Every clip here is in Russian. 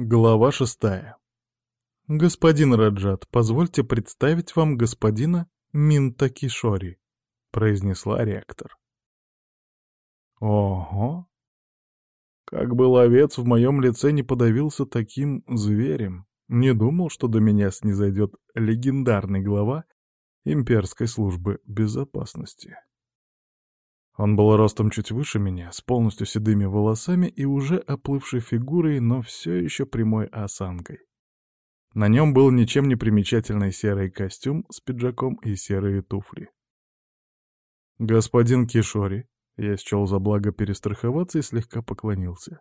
Глава шестая. «Господин Раджат, позвольте представить вам господина Минта Кишори», — произнесла ректор. Ого! Как бы ловец в моем лице не подавился таким зверем, не думал, что до меня снизойдет легендарный глава имперской службы безопасности. Он был ростом чуть выше меня, с полностью седыми волосами и уже оплывшей фигурой, но все еще прямой осанкой. На нем был ничем не примечательный серый костюм с пиджаком и серые туфли. «Господин Кишори», — я счел за благо перестраховаться и слегка поклонился.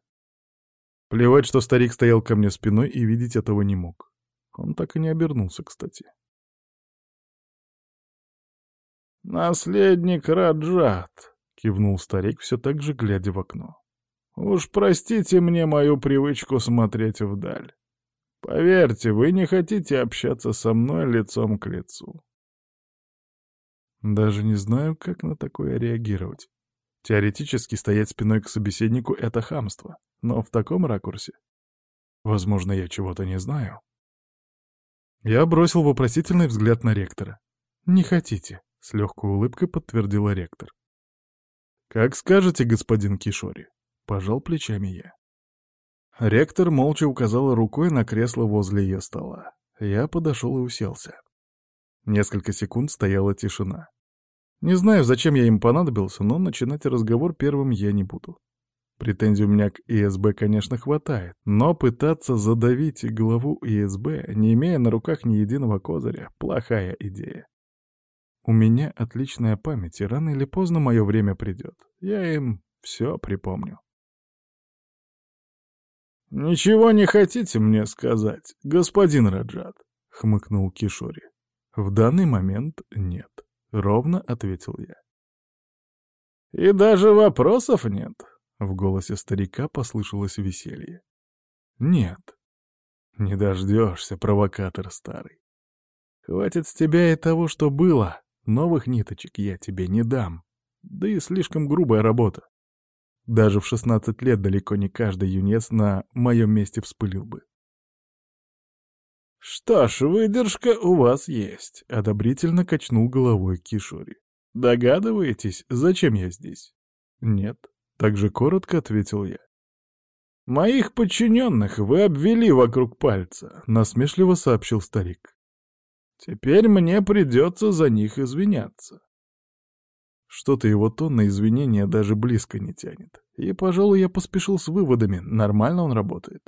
Плевать, что старик стоял ко мне спиной и видеть этого не мог. Он так и не обернулся, кстати. «Наследник Раджат», — кивнул старик, все так же глядя в окно. «Уж простите мне мою привычку смотреть вдаль. Поверьте, вы не хотите общаться со мной лицом к лицу». Даже не знаю, как на такое реагировать. Теоретически стоять спиной к собеседнику — это хамство, но в таком ракурсе. Возможно, я чего-то не знаю. Я бросил вопросительный взгляд на ректора. «Не хотите», — с легкой улыбкой подтвердила ректор. «Как скажете, господин Кишори», — пожал плечами я. Ректор молча указала рукой на кресло возле ее стола. Я подошел и уселся. Несколько секунд стояла тишина. Не знаю, зачем я им понадобился, но начинать разговор первым я не буду. Претензий у меня к ИСБ, конечно, хватает, но пытаться задавить главу ИСБ, не имея на руках ни единого козыря, плохая идея. У меня отличная память, и рано или поздно мое время придет. Я им все припомню. «Ничего не хотите мне сказать, господин Раджат?» — хмыкнул Кишори. «В данный момент нет», — ровно ответил я. «И даже вопросов нет?» — в голосе старика послышалось веселье. «Нет. Не дождешься, провокатор старый. Хватит с тебя и того, что было, Новых ниточек я тебе не дам. Да и слишком грубая работа. Даже в 16 лет далеко не каждый юнец на моем месте вспылил бы. «Что ж, выдержка у вас есть», — одобрительно качнул головой Кишори. «Догадываетесь, зачем я здесь?» «Нет», — так же коротко ответил я. «Моих подчиненных вы обвели вокруг пальца», — насмешливо сообщил старик. Теперь мне придется за них извиняться. Что-то его тон на извинения даже близко не тянет. И, пожалуй, я поспешил с выводами, нормально он работает.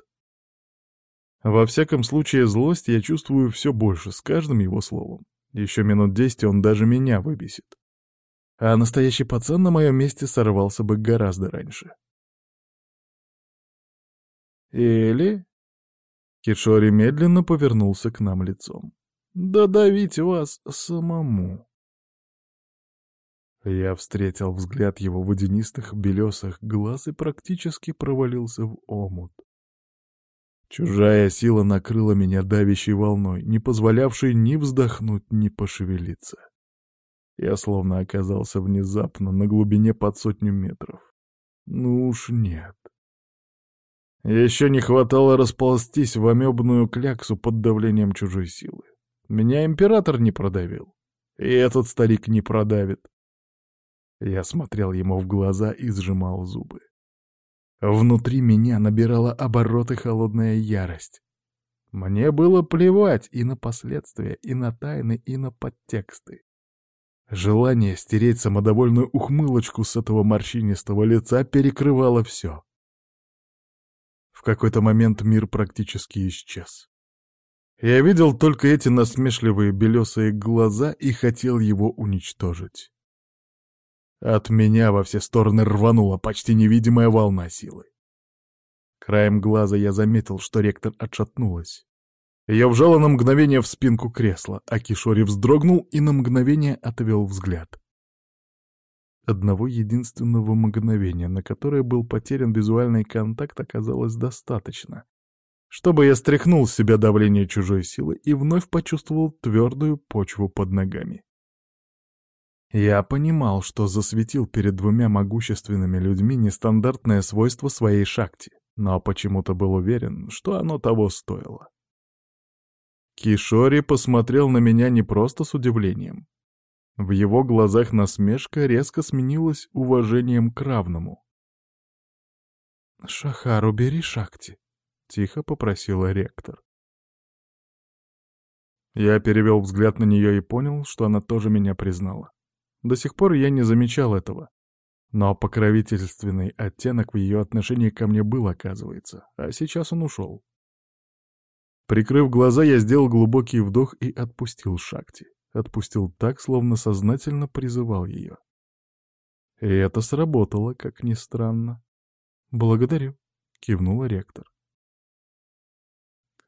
Во всяком случае, злость я чувствую все больше с каждым его словом. Еще минут десять он даже меня выбесит. А настоящий пацан на моем месте сорвался бы гораздо раньше. Или... Кишори медленно повернулся к нам лицом додавить вас самому. Я встретил взгляд его водянистых белесых глаз и практически провалился в омут. Чужая сила накрыла меня давящей волной, не позволявшей ни вздохнуть, ни пошевелиться. Я словно оказался внезапно на глубине под сотню метров. Ну уж нет. Еще не хватало расползтись в амебную кляксу под давлением чужой силы. Меня император не продавил. И этот старик не продавит. Я смотрел ему в глаза и сжимал зубы. Внутри меня набирала обороты холодная ярость. Мне было плевать и на последствия, и на тайны, и на подтексты. Желание стереть самодовольную ухмылочку с этого морщинистого лица перекрывало все. В какой-то момент мир практически исчез. Я видел только эти насмешливые белесые глаза и хотел его уничтожить. От меня во все стороны рванула почти невидимая волна силы. Краем глаза я заметил, что ректор отшатнулась. Я вжала на мгновение в спинку кресла, а Кишори вздрогнул и на мгновение отвел взгляд. Одного единственного мгновения, на которое был потерян визуальный контакт, оказалось достаточно, чтобы я стряхнул с себя давление чужой силы и вновь почувствовал твердую почву под ногами. Я понимал, что засветил перед двумя могущественными людьми нестандартное свойство своей шакти, но почему-то был уверен, что оно того стоило. Кишори посмотрел на меня не просто с удивлением. В его глазах насмешка резко сменилась уважением к равному. «Шахар, убери Шакти», — тихо попросила ректор. Я перевел взгляд на нее и понял, что она тоже меня признала. До сих пор я не замечал этого. Но покровительственный оттенок в ее отношении ко мне был, оказывается, а сейчас он ушел. Прикрыв глаза, я сделал глубокий вдох и отпустил Шакти. Отпустил так, словно сознательно призывал ее. И это сработало, как ни странно. «Благодарю», — кивнула ректор.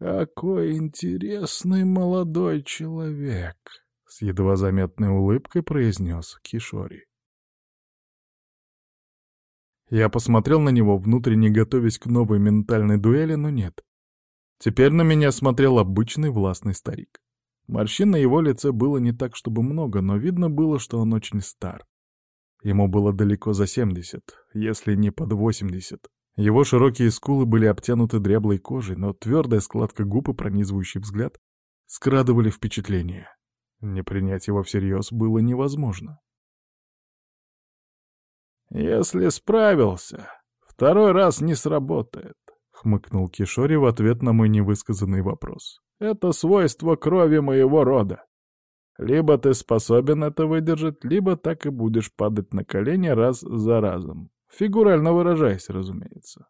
«Какой интересный молодой человек!» — с едва заметной улыбкой произнес Кишори. Я посмотрел на него, внутренне готовясь к новой ментальной дуэли, но нет. Теперь на меня смотрел обычный властный старик. Морщин на его лице было не так, чтобы много, но видно было, что он очень стар. Ему было далеко за семьдесят, если не под восемьдесят. Его широкие скулы были обтянуты дряблой кожей, но твердая складка губ и пронизывающий взгляд скрадывали впечатление. Не принять его всерьез было невозможно. «Если справился, второй раз не сработает», — хмыкнул Кишори в ответ на мой невысказанный вопрос. «Это свойство крови моего рода. Либо ты способен это выдержать, либо так и будешь падать на колени раз за разом. Фигурально выражаясь, разумеется.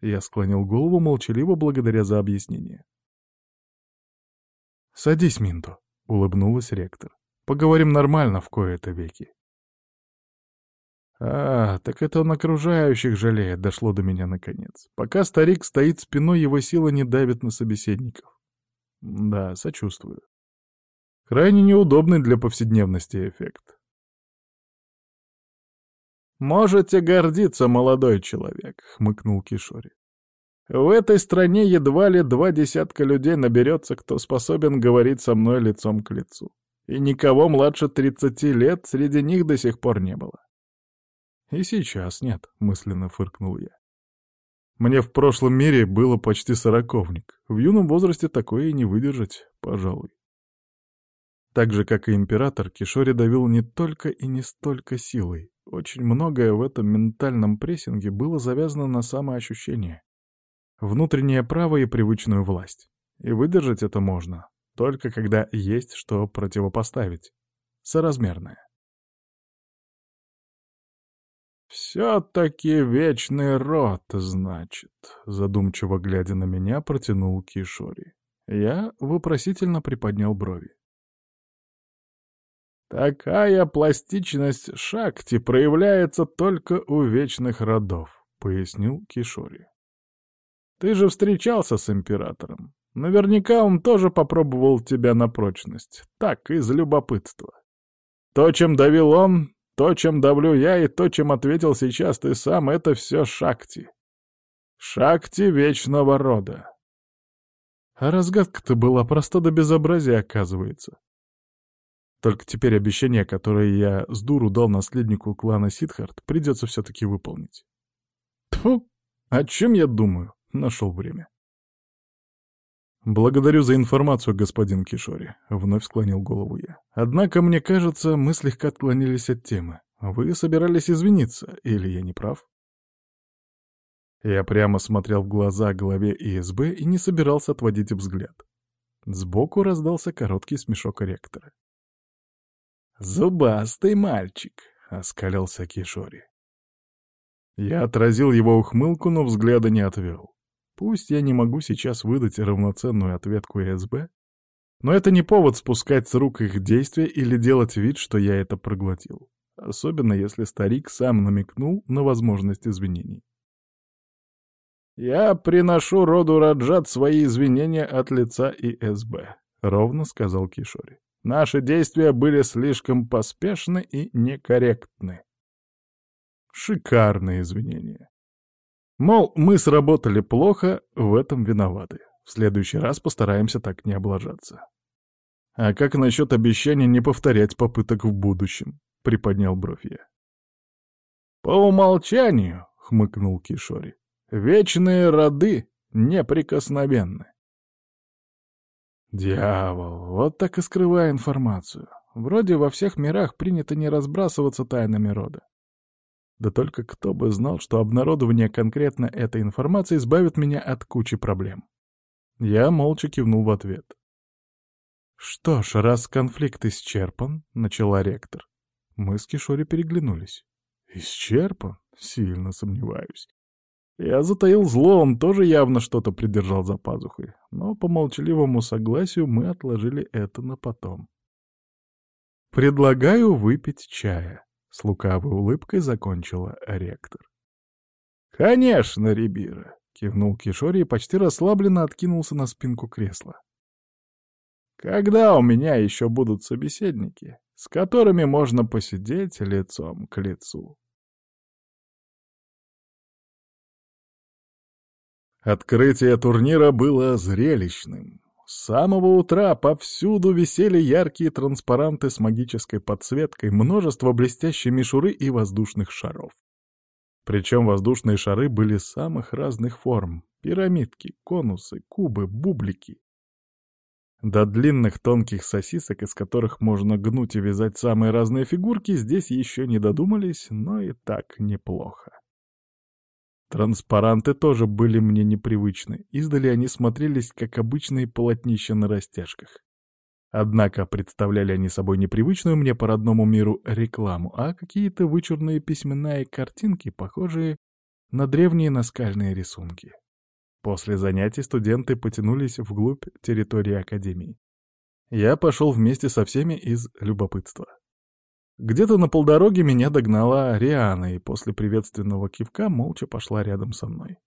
Я склонил голову молчаливо благодаря за объяснение. «Садись, Минто», — улыбнулась ректор. «Поговорим нормально в кои-то веки». А, так это он окружающих жалеет, дошло до меня наконец. Пока старик стоит спиной, его сила не давит на собеседников. Да, сочувствую. Крайне неудобный для повседневности эффект. «Можете гордиться, молодой человек», — хмыкнул Кишори. «В этой стране едва ли два десятка людей наберется, кто способен говорить со мной лицом к лицу. И никого младше тридцати лет среди них до сих пор не было». «И сейчас нет», — мысленно фыркнул я. «Мне в прошлом мире было почти сороковник. В юном возрасте такое и не выдержать, пожалуй». Так же, как и император, Кишори давил не только и не столько силой, очень многое в этом ментальном прессинге было завязано на самоощущение. Внутреннее право и привычную власть. И выдержать это можно, только когда есть что противопоставить. Соразмерное. «Все-таки вечный род, значит», — задумчиво глядя на меня, протянул Кишори. Я вопросительно приподнял брови. «Такая пластичность Шакти проявляется только у вечных родов», — пояснил Кишори. «Ты же встречался с императором. Наверняка он тоже попробовал тебя на прочность. Так, из любопытства. То, чем давил он, то, чем давлю я, и то, чем ответил сейчас ты сам, это все Шакти. Шакти вечного рода». А разгадка-то была проста до безобразия, оказывается. Только теперь обещание, которое я с дуру дал наследнику клана Сидхарт, придется все-таки выполнить. Тьфу! О чем я думаю? Нашел время. «Благодарю за информацию, господин Кишори», — вновь склонил голову я. «Однако, мне кажется, мы слегка отклонились от темы. Вы собирались извиниться, или я не прав?» Я прямо смотрел в глаза главе ИСБ и не собирался отводить взгляд. Сбоку раздался короткий смешок ректора. «Зубастый мальчик», — оскалился Кишори. Я отразил его ухмылку, но взгляда не отвел. Пусть я не могу сейчас выдать равноценную ответку СБ, но это не повод спускать с рук их действия или делать вид, что я это проглотил. Особенно если старик сам намекнул на возможность извинений. «Я приношу роду Раджат свои извинения от лица ИСБ», — ровно сказал Кишори. Наши действия были слишком поспешны и некорректны. Шикарные извинения. Мол, мы сработали плохо, в этом виноваты. В следующий раз постараемся так не облажаться. А как насчет обещания не повторять попыток в будущем? Приподнял бровь я. По умолчанию, хмыкнул Кишори. Вечные роды неприкосновенны. Дьявол, вот так и скрывая информацию. Вроде во всех мирах принято не разбрасываться тайнами рода. Да только кто бы знал, что обнародование конкретно этой информации избавит меня от кучи проблем. Я молча кивнул в ответ. «Что ж, раз конфликт исчерпан», — начала ректор. Мы с Кишори переглянулись. «Исчерпан? Сильно сомневаюсь. Я затаил зло, он тоже явно что-то придержал за пазухой, но по молчаливому согласию мы отложили это на потом. «Предлагаю выпить чая», — с лукавой улыбкой закончила ректор. «Конечно, Рибира», — кивнул Кишори и почти расслабленно откинулся на спинку кресла. «Когда у меня еще будут собеседники, с которыми можно посидеть лицом к лицу?» Открытие турнира было зрелищным. С самого утра повсюду висели яркие транспаранты с магической подсветкой, множество блестящей мишуры и воздушных шаров. Причем воздушные шары были самых разных форм — пирамидки, конусы, кубы, бублики. До длинных тонких сосисок, из которых можно гнуть и вязать самые разные фигурки, здесь еще не додумались, но и так неплохо. Транспаранты тоже были мне непривычны. Издали они смотрелись, как обычные полотнища на растяжках. Однако представляли они собой непривычную мне по родному миру рекламу, а какие-то вычурные письмена и картинки, похожие на древние наскальные рисунки. После занятий студенты потянулись вглубь территории Академии. Я пошел вместе со всеми из любопытства. Где-то на полдороге меня догнала Риана и после приветственного кивка молча пошла рядом со мной.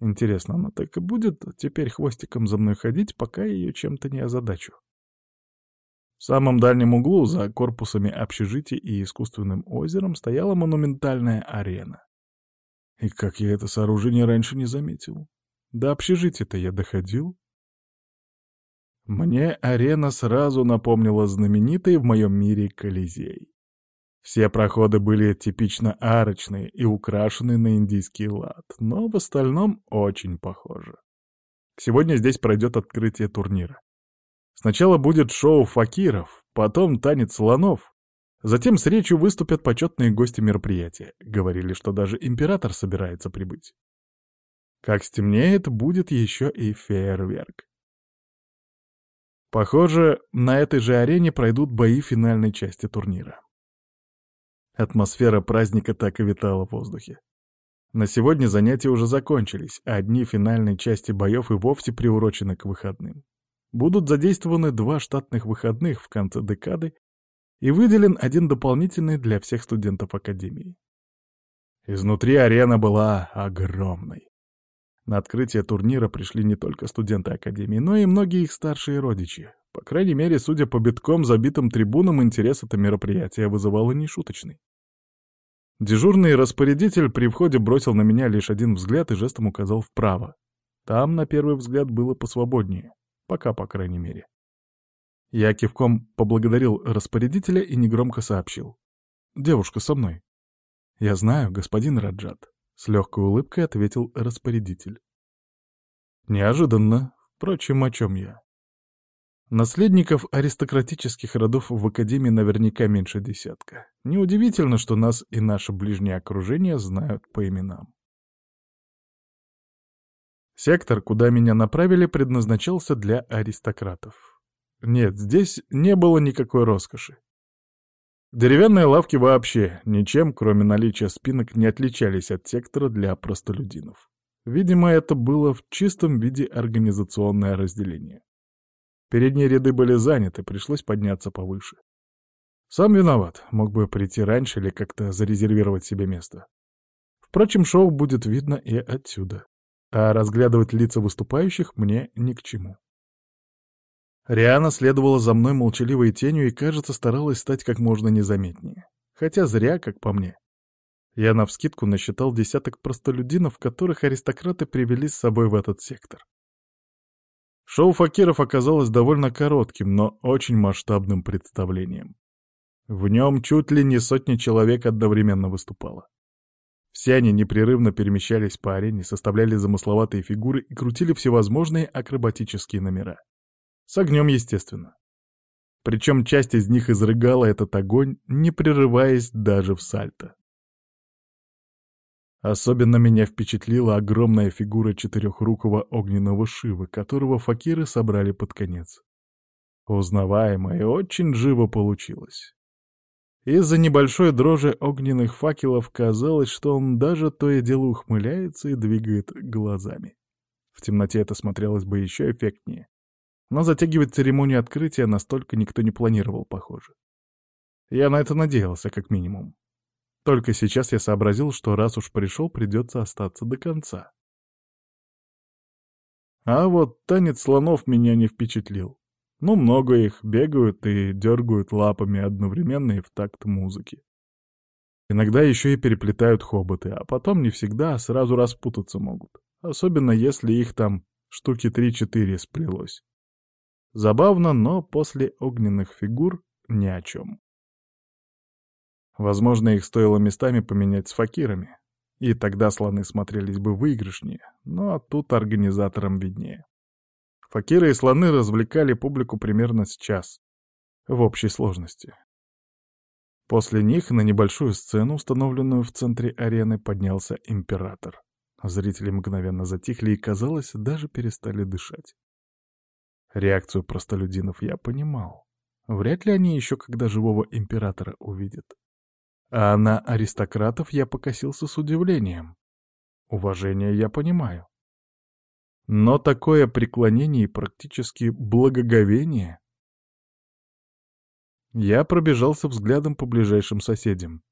Интересно, она так и будет теперь хвостиком за мной ходить, пока ее чем-то не озадачу? В самом дальнем углу, за корпусами общежития и искусственным озером, стояла монументальная арена. И как я это сооружение раньше не заметил? До общежития-то я доходил, мне арена сразу напомнила знаменитый в моем мире Колизей. Все проходы были типично арочные и украшены на индийский лад, но в остальном очень похожи. Сегодня здесь пройдет открытие турнира. Сначала будет шоу факиров, потом танец слонов, затем с речью выступят почетные гости мероприятия. Говорили, что даже император собирается прибыть. Как стемнеет, будет еще и фейерверк. Похоже, на этой же арене пройдут бои финальной части турнира. Атмосфера праздника так и витала в воздухе. На сегодня занятия уже закончились, а дни финальной части боев и вовсе приурочены к выходным. Будут задействованы два штатных выходных в конце декады и выделен один дополнительный для всех студентов Академии. Изнутри арена была огромной. На открытие турнира пришли не только студенты Академии, но и многие их старшие родичи. По крайней мере, судя по битком забитым трибунам, интерес это мероприятие вызывало нешуточный. Дежурный распорядитель при входе бросил на меня лишь один взгляд и жестом указал вправо. Там, на первый взгляд, было посвободнее. Пока, по крайней мере. Я кивком поблагодарил распорядителя и негромко сообщил. «Девушка со мной». «Я знаю, господин Раджат», с легкой улыбкой ответил распорядитель. Неожиданно. Впрочем, о чем я? Наследников аристократических родов в Академии наверняка меньше десятка. Неудивительно, что нас и наше ближнее окружение знают по именам. Сектор, куда меня направили, предназначался для аристократов. Нет, здесь не было никакой роскоши. Деревянные лавки вообще ничем, кроме наличия спинок, не отличались от сектора для простолюдинов. Видимо, это было в чистом виде организационное разделение. Передние ряды были заняты, пришлось подняться повыше. Сам виноват, мог бы прийти раньше или как-то зарезервировать себе место. Впрочем, шоу будет видно и отсюда. А разглядывать лица выступающих мне ни к чему. Риана следовала за мной молчаливой тенью и, кажется, старалась стать как можно незаметнее. Хотя зря, как по мне. Я навскидку насчитал десяток простолюдинов, которых аристократы привели с собой в этот сектор. Шоу факиров оказалось довольно коротким, но очень масштабным представлением. В нем чуть ли не сотни человек одновременно выступало. Все они непрерывно перемещались по арене, составляли замысловатые фигуры и крутили всевозможные акробатические номера. С огнем, естественно. Причем часть из них изрыгала этот огонь, не прерываясь даже в сальто. Особенно меня впечатлила огромная фигура четырехрукого огненного Шивы, которого факиры собрали под конец. Узнаваемо и очень живо получилось. Из-за небольшой дрожи огненных факелов казалось, что он даже то и дело ухмыляется и двигает глазами. В темноте это смотрелось бы еще эффектнее. Но затягивать церемонию открытия настолько никто не планировал, похоже. Я на это надеялся, как минимум. Только сейчас я сообразил, что раз уж пришел, придется остаться до конца. А вот танец слонов меня не впечатлил. Ну, много их, бегают и дергают лапами одновременно и в такт музыки. Иногда еще и переплетают хоботы, а потом не всегда сразу распутаться могут. Особенно если их там штуки три-четыре сплелось. Забавно, но после огненных фигур ни о чем. Возможно, их стоило местами поменять с факирами, и тогда слоны смотрелись бы выигрышнее, но тут организаторам виднее. Факиры и слоны развлекали публику примерно с час, в общей сложности. После них на небольшую сцену, установленную в центре арены, поднялся император. Зрители мгновенно затихли и, казалось, даже перестали дышать. Реакцию простолюдинов я понимал. Вряд ли они еще когда живого императора увидят. А на аристократов я покосился с удивлением. Уважение я понимаю. Но такое преклонение и практически благоговение... Я пробежался взглядом по ближайшим соседям.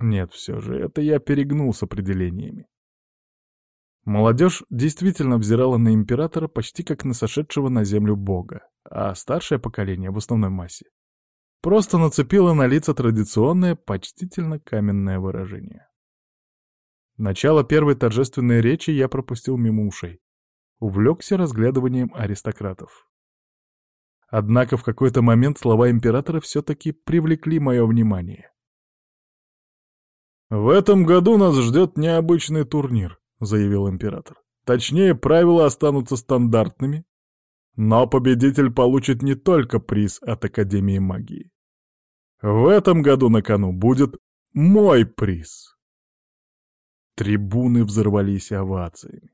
Нет, все же, это я перегнул с определениями. Молодежь действительно взирала на императора почти как на сошедшего на землю бога, а старшее поколение в основной массе просто нацепила на лица традиционное, почтительно каменное выражение. Начало первой торжественной речи я пропустил мимо ушей. Увлекся разглядыванием аристократов. Однако в какой-то момент слова императора все-таки привлекли мое внимание. «В этом году нас ждет необычный турнир», — заявил император. «Точнее, правила останутся стандартными, но победитель получит не только приз от Академии магии. В этом году на кону будет мой приз. Трибуны взорвались овациями.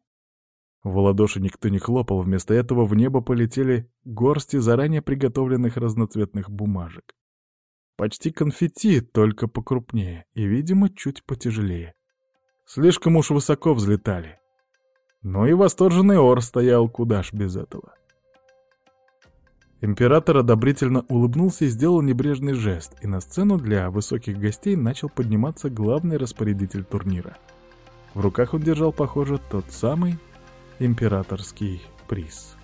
В ладоши никто не хлопал, вместо этого в небо полетели горсти заранее приготовленных разноцветных бумажек. Почти конфетти, только покрупнее и, видимо, чуть потяжелее. Слишком уж высоко взлетали. Но и восторженный ор стоял куда ж без этого. Император одобрительно улыбнулся и сделал небрежный жест, и на сцену для высоких гостей начал подниматься главный распорядитель турнира. В руках он держал, похоже, тот самый императорский приз.